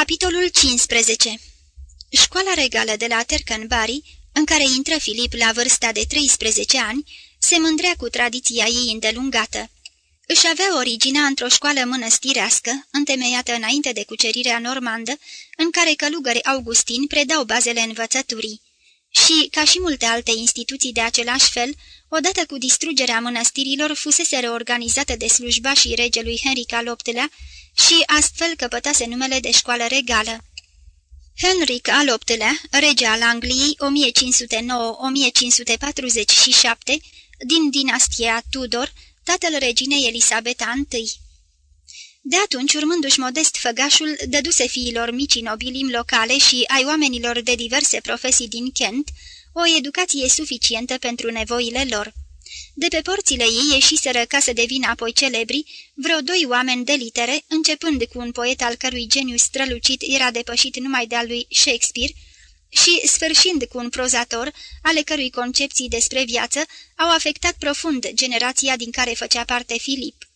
Capitolul 15 Școala regală de la Tercanbari, în care intră Filip la vârsta de 13 ani, se mândrea cu tradiția ei îndelungată. Își avea originea într-o școală mănăstirească, întemeiată înainte de cucerirea normandă, în care călugări augustini predau bazele învățăturii. Și, ca și multe alte instituții de același fel, odată cu distrugerea mănăstirilor fusese reorganizată de slujbașii regelui Henric al VIII-lea și astfel căpătase numele de școală regală. Henric al VIII-lea, rege al Angliei 1509-1547, din dinastia Tudor, tatăl reginei Elisabeta I. De atunci, urmându-și modest făgașul, dăduse fiilor micii nobilim locale și ai oamenilor de diverse profesii din Kent o educație suficientă pentru nevoile lor. De pe porțile ei ieșiseră ca să devină apoi celebri vreo doi oameni de litere, începând cu un poet al cărui geniu strălucit era depășit numai de-al lui Shakespeare, și sfârșind cu un prozator, ale cărui concepții despre viață au afectat profund generația din care făcea parte Filip.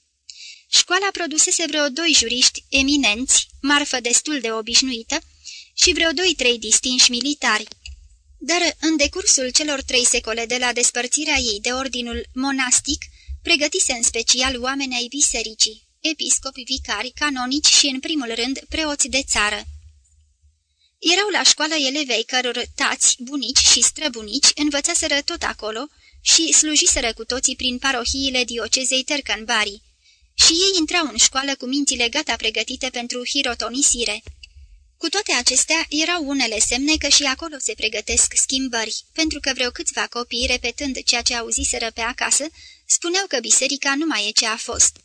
Școala produsese vreo doi juriști eminenți, marfă destul de obișnuită, și vreo doi-trei distinși militari. Dar în decursul celor trei secole de la despărțirea ei de ordinul monastic, pregătise în special oameni ai bisericii, episcopi, vicari, canonici și, în primul rând, preoți de țară. Erau la școală elevei căror tați, bunici și străbunici învățaseră tot acolo și slujiseră cu toții prin parohiile diocezei Tercanbari. Și ei intrau în școală cu mințile gata pregătite pentru hirotonisire. Cu toate acestea, erau unele semne că și acolo se pregătesc schimbări, pentru că vreo câțiva copii, repetând ceea ce auziseră pe acasă, spuneau că biserica nu mai e ce a fost.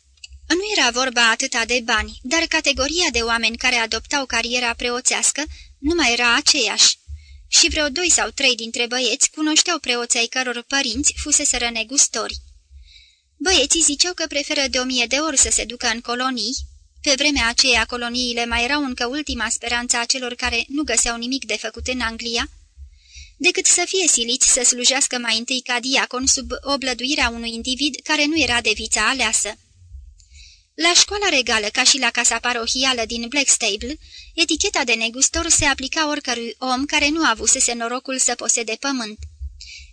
Nu era vorba atâta de bani, dar categoria de oameni care adoptau cariera preoțească nu mai era aceeași. Și vreo doi sau trei dintre băieți cunoșteau preoții căror părinți fuseseră negustori. Băieții ziceau că preferă de o mie de ori să se ducă în colonii, pe vremea aceea coloniile mai erau încă ultima speranță a celor care nu găseau nimic de făcut în Anglia, decât să fie siliți să slujească mai întâi ca diacon sub oblăduirea unui individ care nu era de vița aleasă. La școala regală, ca și la casa parohială din Blackstable, eticheta de negustor se aplica oricărui om care nu avusese norocul să posede pământ.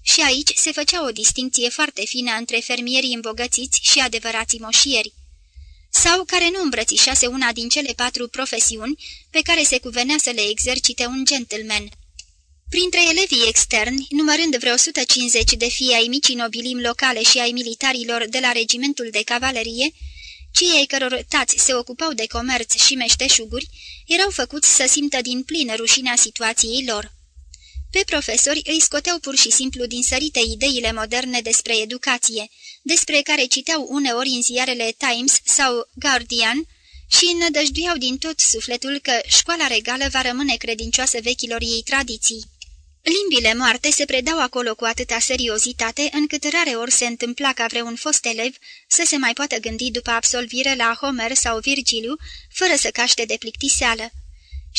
Și aici se făcea o distinție foarte fină între fermierii îmbogățiți și adevărații moșieri sau care nu îmbrățișase una din cele patru profesiuni pe care se cuvenea să le exercite un gentleman. Printre elevii externi, numărând vreo 150 de fii ai micii nobilim locale și ai militarilor de la regimentul de cavalerie, cei ai căror tați se ocupau de comerț și meșteșuguri, erau făcuți să simtă din plină rușinea situației lor. Pe profesori îi scoteau pur și simplu din sărite ideile moderne despre educație, despre care citeau uneori în ziarele Times sau Guardian și nădăjduiau din tot sufletul că școala regală va rămâne credincioasă vechilor ei tradiții. Limbile moarte se predau acolo cu atâta seriozitate, încât rare ori se întâmpla ca vreun fost elev să se mai poată gândi după absolvire la Homer sau Virgiliu, fără să caște de plictiseală.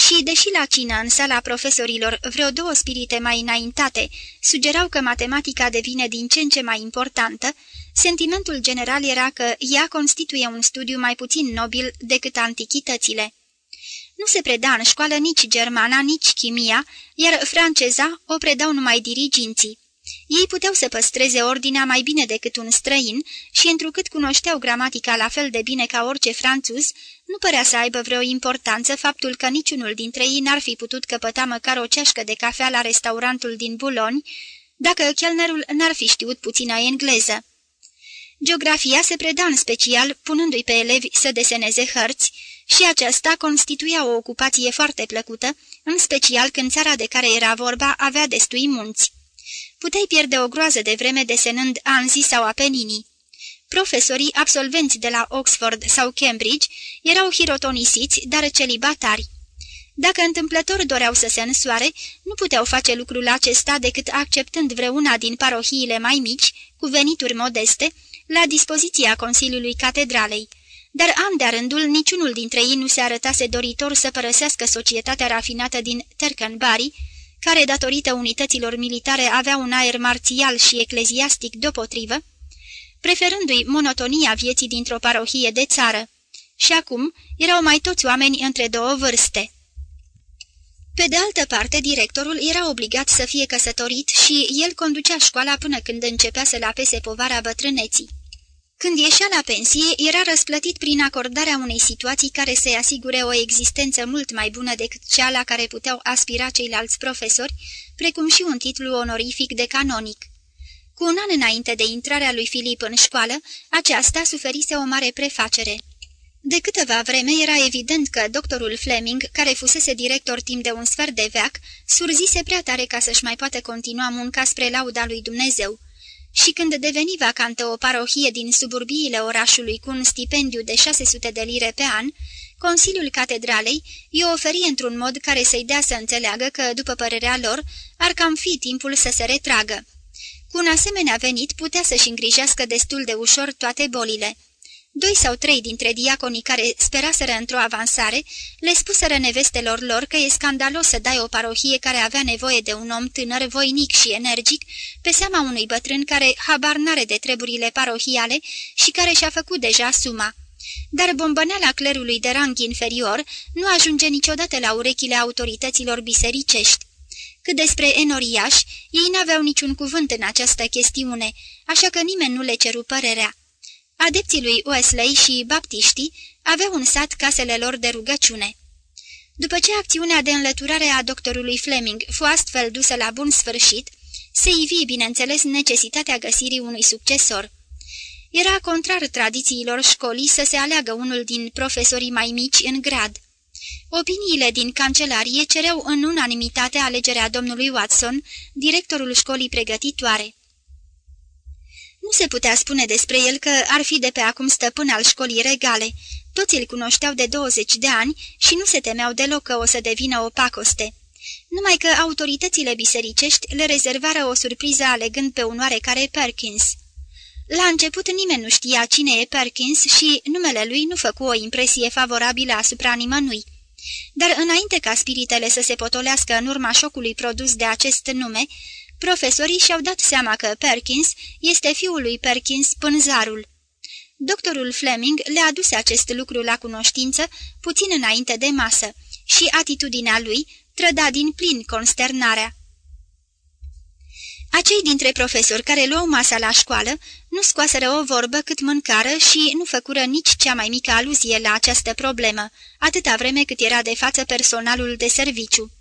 Și, deși la cină în sala profesorilor vreo două spirite mai înaintate sugerau că matematica devine din ce în ce mai importantă, sentimentul general era că ea constituie un studiu mai puțin nobil decât antichitățile. Nu se preda în școală nici germana, nici chimia, iar franceza o predau numai diriginții. Ei puteau să păstreze ordinea mai bine decât un străin și, întrucât cunoșteau gramatica la fel de bine ca orice franțuz, nu părea să aibă vreo importanță faptul că niciunul dintre ei n-ar fi putut căpăta măcar o ceașcă de cafea la restaurantul din Buloni, dacă chelnerul n-ar fi știut puțină engleză. Geografia se preda în special, punându-i pe elevi să deseneze hărți, și aceasta constituia o ocupație foarte plăcută, în special când țara de care era vorba avea destui munți. Puteai pierde o groază de vreme desenând anzii sau apeninii. Profesorii absolvenți de la Oxford sau Cambridge erau hirotonisiți, dar celibatari. Dacă întâmplător doreau să se însoare, nu puteau face lucrul acesta decât acceptând vreuna din parohiile mai mici, cu venituri modeste, la dispoziția Consiliului Catedralei. Dar an de rândul, niciunul dintre ei nu se arătase doritor să părăsească societatea rafinată din Tercanbari, care, datorită unităților militare, avea un aer marțial și ecleziastic deopotrivă, preferându-i monotonia vieții dintr-o parohie de țară. Și acum erau mai toți oameni între două vârste. Pe de altă parte, directorul era obligat să fie căsătorit și el conducea școala până când începea să-l apese povara bătrâneții. Când ieșea la pensie, era răsplătit prin acordarea unei situații care să-i asigure o existență mult mai bună decât cea la care puteau aspira ceilalți profesori, precum și un titlu onorific de canonic. Cu un an înainte de intrarea lui Filip în școală, aceasta suferise o mare prefacere. De câteva vreme era evident că doctorul Fleming, care fusese director timp de un sfert de veac, surzise prea tare ca să-și mai poată continua munca spre lauda lui Dumnezeu. Și când deveni vacantă o parohie din suburbiile orașului cu un stipendiu de 600 de lire pe an, Consiliul Catedralei i oferi într-un mod care să-i dea să înțeleagă că, după părerea lor, ar cam fi timpul să se retragă. Cu un asemenea venit putea să-și îngrijească destul de ușor toate bolile. Doi sau trei dintre diaconii care speraseră într-o avansare le spuseră nevestelor lor că e scandalos să dai o parohie care avea nevoie de un om tânăr, voinic și energic, pe seama unui bătrân care habar n-are de treburile parohiale și care și-a făcut deja suma. Dar bombăneala clerului de rang inferior nu ajunge niciodată la urechile autorităților bisericești. Cât despre enoriași, ei n-aveau niciun cuvânt în această chestiune, așa că nimeni nu le ceru părerea. Adepții lui Wesley și baptiștii aveau un sat casele lor de rugăciune. După ce acțiunea de înlăturare a doctorului Fleming fu astfel dusă la bun sfârșit, se ivi, bineînțeles, necesitatea găsirii unui succesor. Era contrar tradițiilor școlii să se aleagă unul din profesorii mai mici în grad. Opiniile din cancelarie cereau în unanimitate alegerea domnului Watson, directorul școlii pregătitoare. Nu se putea spune despre el că ar fi de pe acum stăpân al școlii regale. Toți îl cunoșteau de 20 de ani și nu se temeau deloc că o să devină o pacoste. Numai că autoritățile bisericești le rezervară o surpriză alegând pe un oarecare Perkins. La început nimeni nu știa cine e Perkins și numele lui nu făcu o impresie favorabilă asupra nimănui. Dar înainte ca spiritele să se potolească în urma șocului produs de acest nume, profesorii și-au dat seama că Perkins este fiul lui Perkins Pânzarul. Doctorul Fleming le aduse acest lucru la cunoștință puțin înainte de masă și atitudinea lui trăda din plin consternarea. Acei dintre profesori care luau masa la școală nu scoaseră o vorbă cât mâncară și nu făcură nici cea mai mică aluzie la această problemă, atâta vreme cât era de față personalul de serviciu.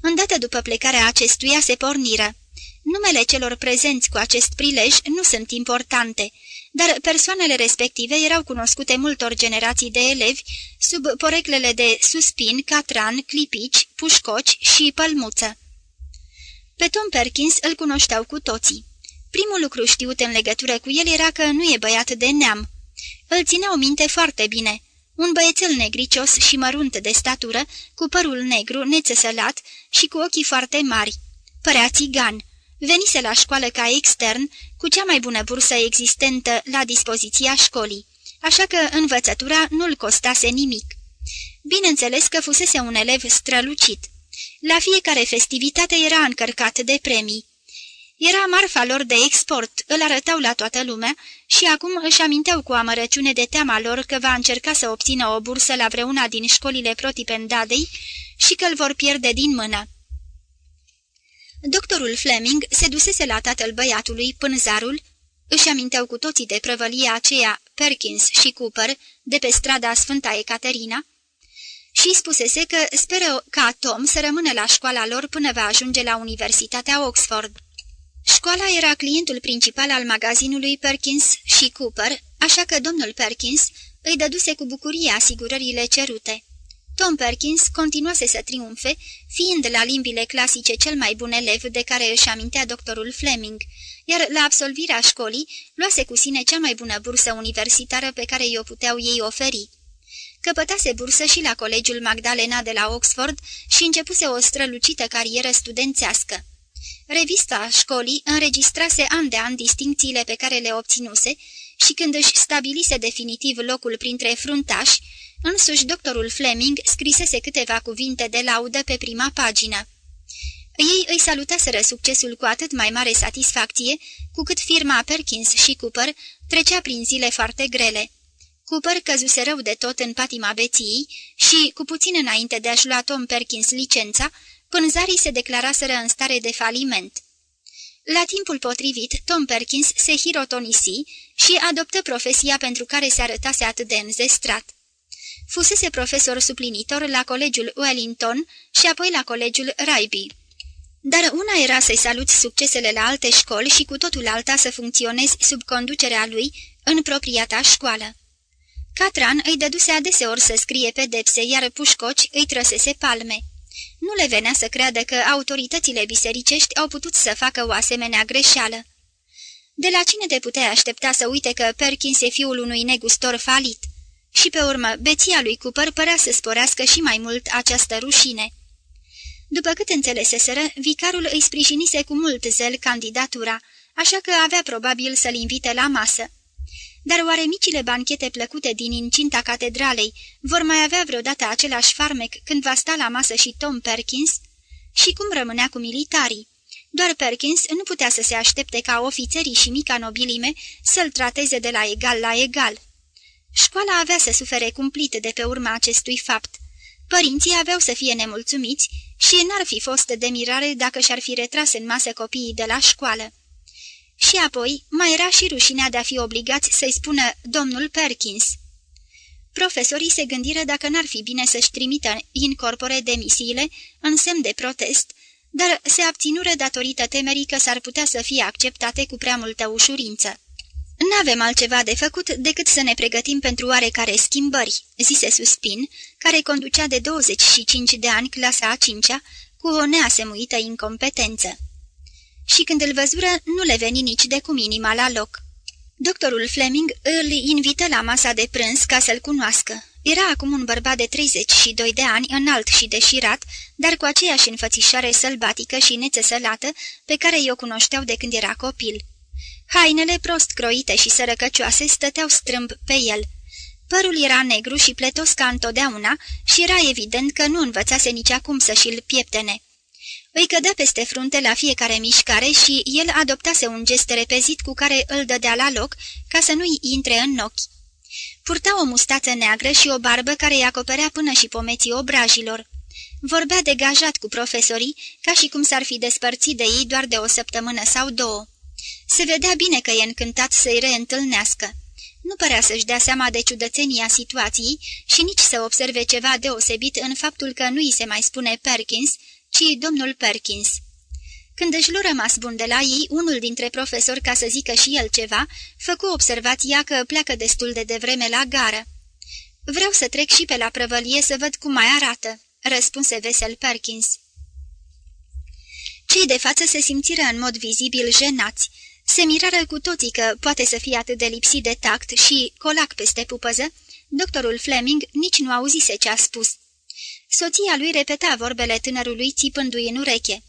Îndată după plecarea acestuia se porniră. Numele celor prezenți cu acest prilej nu sunt importante, dar persoanele respective erau cunoscute multor generații de elevi sub poreclele de Suspin, Catran, Clipici, Pușcoci și Pălmuță. Pe Tom Perkins îl cunoșteau cu toții. Primul lucru știut în legătură cu el era că nu e băiat de neam. Îl țineau minte foarte bine. Un băiețel negricios și mărunt de statură, cu părul negru, nețesălat și cu ochii foarte mari. Părea țigan. Venise la școală ca extern, cu cea mai bună bursă existentă la dispoziția școlii, așa că învățătura nu-l costase nimic. Bineînțeles că fusese un elev strălucit. La fiecare festivitate era încărcat de premii. Era marfa lor de export, îl arătau la toată lumea și acum își aminteau cu amărăciune de teama lor că va încerca să obțină o bursă la vreuna din școlile protipendadei și că îl vor pierde din mână. Doctorul Fleming se dusese la tatăl băiatului, pânzarul, își aminteau cu toții de prăvălia aceea Perkins și Cooper de pe strada Sfânta Ecaterina, și spusese că speră ca Tom să rămână la școala lor până va ajunge la Universitatea Oxford. Școala era clientul principal al magazinului Perkins și Cooper, așa că domnul Perkins îi dăduse cu bucurie asigurările cerute. Tom Perkins continuase să triumfe, fiind la limbile clasice cel mai bun elev de care își amintea doctorul Fleming, iar la absolvirea școlii luase cu sine cea mai bună bursă universitară pe care i-o puteau ei oferi. Căpătase bursă și la Colegiul Magdalena de la Oxford și începuse o strălucită carieră studențească. Revista școlii înregistrase an de an distincțiile pe care le obținuse și când își stabilise definitiv locul printre fruntași, însuși doctorul Fleming scrisese câteva cuvinte de laudă pe prima pagină. Ei îi salutaseră succesul cu atât mai mare satisfacție, cu cât firma Perkins și Cooper trecea prin zile foarte grele. Cooper căzuse rău de tot în patima beției și, cu puțin înainte de a-și lua Tom Perkins licența, pânzarii se declaraseră în stare de faliment. La timpul potrivit, Tom Perkins se hirotonisi și adoptă profesia pentru care se arătase atât de înzestrat. Fusese profesor suplinitor la colegiul Wellington și apoi la colegiul Raiby. Dar una era să-i saluți succesele la alte școli și cu totul alta să funcționezi sub conducerea lui în propria ta școală. Catran îi dăduse adeseori să scrie pedepse, iar pușcoci îi trăsese palme. Nu le venea să creadă că autoritățile bisericești au putut să facă o asemenea greșeală. De la cine te puteai aștepta să uite că Perkins e fiul unui negustor falit? Și pe urmă, beția lui Cooper părea să sporească și mai mult această rușine. După cât înțeleseseră, vicarul îi sprijinise cu mult zel candidatura, așa că avea probabil să-l invite la masă. Dar oare micile banchete plăcute din incinta catedralei vor mai avea vreodată același farmec când va sta la masă și Tom Perkins? Și cum rămânea cu militarii? Doar Perkins nu putea să se aștepte ca ofițerii și mica nobilime să-l trateze de la egal la egal. Școala avea să sufere cumplit de pe urma acestui fapt. Părinții aveau să fie nemulțumiți și n-ar fi fost de mirare dacă și-ar fi retras în masă copiii de la școală. Și apoi mai era și rușinea de a fi obligați să-i spună domnul Perkins. Profesorii se gândiră dacă n-ar fi bine să-și trimită incorpore demisiile în semn de protest, dar se abținură datorită temerii că s-ar putea să fie acceptate cu prea multă ușurință. N-avem altceva de făcut decât să ne pregătim pentru oarecare schimbări," zise Suspin, care conducea de 25 de ani clasa a cincea, cu o neasemuită incompetență. Și când îl văzură, nu le veni nici de cum inima la loc. Doctorul Fleming îl invită la masa de prânz ca să-l cunoască. Era acum un bărbat de 32 de ani, înalt și deșirat, dar cu aceeași înfățișare sălbatică și nețesălată pe care i-o cunoșteau de când era copil. Hainele prost croite și sărăcăcioase stăteau strâmb pe el. Părul era negru și pletos ca întotdeauna și era evident că nu învățase nici acum să și-l pieptene. Îi cădea peste frunte la fiecare mișcare și el adoptase un gest repezit cu care îl dădea la loc ca să nu-i intre în ochi. Purta o mustață neagră și o barbă care îi acoperea până și pomeții obrajilor. Vorbea degajat cu profesorii, ca și cum s-ar fi despărțit de ei doar de o săptămână sau două. Se vedea bine că e încântat să-i reîntâlnească. Nu părea să-și dea seama de ciudățenia situației și nici să observe ceva deosebit în faptul că nu îi se mai spune Perkins, ci domnul Perkins. Când își lu rămas bun de la ei, unul dintre profesori, ca să zică și el ceva, făcu observația că pleacă destul de devreme la gară. Vreau să trec și pe la prăvălie să văd cum mai arată," răspunse vesel Perkins. Cei de față se simțiră în mod vizibil jenați. Se mirară cu toții că poate să fie atât de lipsit de tact și, colac peste pupăză, doctorul Fleming nici nu auzise ce a spus. Soția lui repeta vorbele tânărului țipându-i în ureche.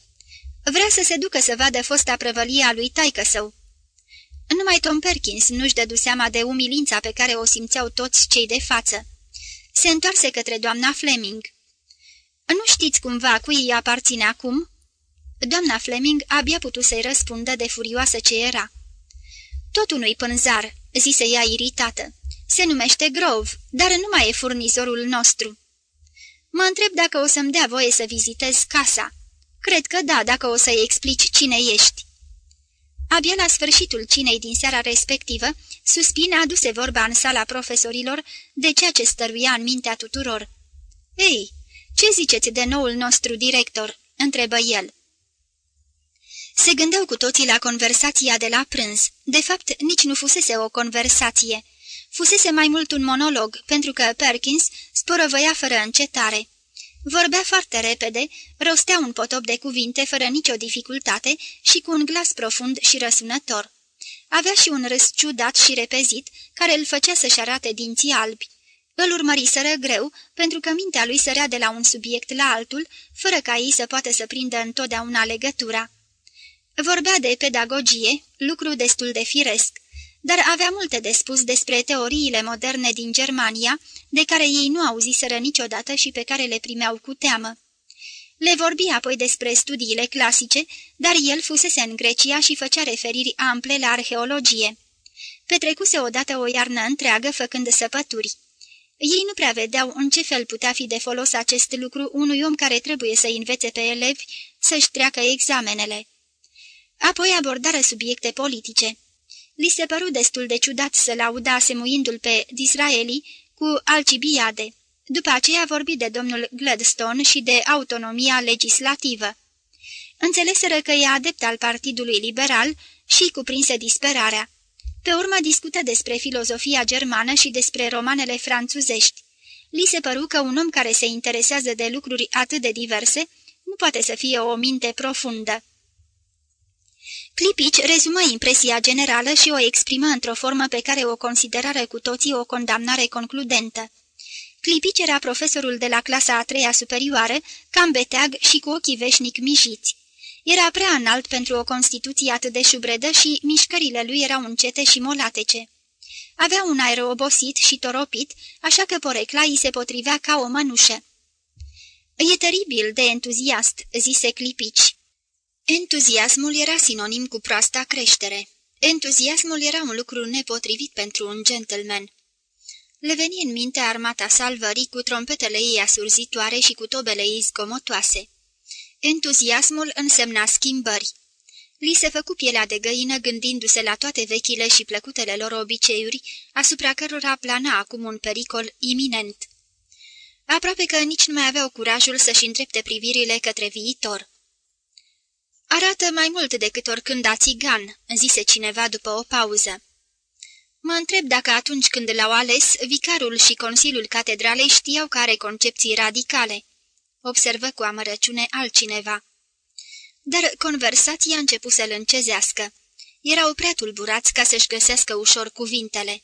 Vrea să se ducă să vadă fosta prăvălie a lui taică său. Numai Tom Perkins nu-și dădu seama de umilința pe care o simțeau toți cei de față. Se întoarse către doamna Fleming. Nu știți cumva cui îi aparține acum?" Doamna Fleming abia putut să-i răspundă de furioasă ce era. Tot unui pânzar," zise ea iritată. Se numește Grove, dar nu mai e furnizorul nostru." Mă întreb dacă o să-mi dea voie să vizitez casa." Cred că da, dacă o să-i explici cine ești." Abia la sfârșitul cinei din seara respectivă, Suspina aduse vorba în sala profesorilor de ceea ce stăruia în mintea tuturor. Ei, ce ziceți de noul nostru director?" întrebă el. Se gândeau cu toții la conversația de la prânz. De fapt, nici nu fusese o conversație. Fusese mai mult un monolog, pentru că Perkins sporăvăia fără încetare. Vorbea foarte repede, rostea un potop de cuvinte fără nicio dificultate și cu un glas profund și răsunător. Avea și un râs ciudat și repezit, care îl făcea să-și arate dinții albi. Îl urmăriseră greu, pentru că mintea lui sărea de la un subiect la altul, fără ca ei să poată să prindă întotdeauna legătura. Vorbea de pedagogie, lucru destul de firesc, dar avea multe de spus despre teoriile moderne din Germania, de care ei nu auziseră niciodată și pe care le primeau cu teamă. Le vorbi apoi despre studiile clasice, dar el fusese în Grecia și făcea referiri ample la arheologie. Petrecuse odată o iarnă întreagă făcând săpături. Ei nu prea vedeau în ce fel putea fi de folos acest lucru unui om care trebuie să învețe pe elevi să-și treacă examenele. Apoi abordară subiecte politice. Li se păru destul de ciudat să lauda asemuindu-l pe Disraeli cu Alcibiade. După aceea vorbi de domnul Gladstone și de autonomia legislativă. Înțeleseră că e adept al Partidului Liberal și cuprinse disperarea. Pe urmă discută despre filozofia germană și despre romanele franțuzești. Li se păru că un om care se interesează de lucruri atât de diverse nu poate să fie o minte profundă. Clipici rezumă impresia generală și o exprimă într-o formă pe care o considerare cu toții o condamnare concludentă. Clipici era profesorul de la clasa a treia superioară, cam beteag și cu ochii veșnic mijiți. Era prea înalt pentru o constituție atât de șubredă și mișcările lui erau încete și molatece. Avea un aer obosit și toropit, așa că porecla îi se potrivea ca o mănușă. E teribil de entuziast," zise Clipici. Entuziasmul era sinonim cu proasta creștere. Entuziasmul era un lucru nepotrivit pentru un gentleman. Le veni în minte armata salvării cu trompetele ei asurzitoare și cu tobele ei zgomotoase. Entuziasmul însemna schimbări. Li se făcu pielea de găină gândindu-se la toate vechile și plăcutele lor obiceiuri, asupra cărora plana acum un pericol iminent. Aproape că nici nu mai aveau curajul să-și îndrepte privirile către viitor. Arată mai mult decât oricând a țigan," zise cineva după o pauză. Mă întreb dacă atunci când l-au ales, vicarul și Consiliul Catedralei știau că are concepții radicale observă cu amărăciune altcineva. Dar conversația a început să-l încezească. Erau prea tulburați ca să-și găsească ușor cuvintele.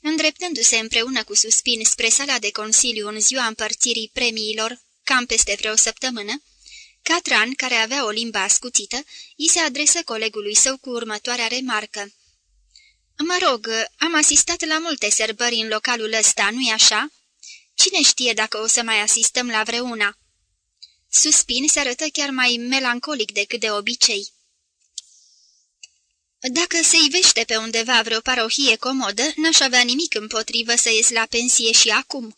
Îndreptându-se împreună cu suspin spre sala de consiliu în ziua împărțirii premiilor, cam peste vreo săptămână, Catran, care avea o limbă ascuțită, îi se adresă colegului său cu următoarea remarcă. Mă rog, am asistat la multe sărbări în localul ăsta, nu-i așa? Cine știe dacă o să mai asistăm la vreuna?" Suspin se arătă chiar mai melancolic decât de obicei. Dacă se ivește pe undeva vreo parohie comodă, n-aș avea nimic împotrivă să ies la pensie și acum."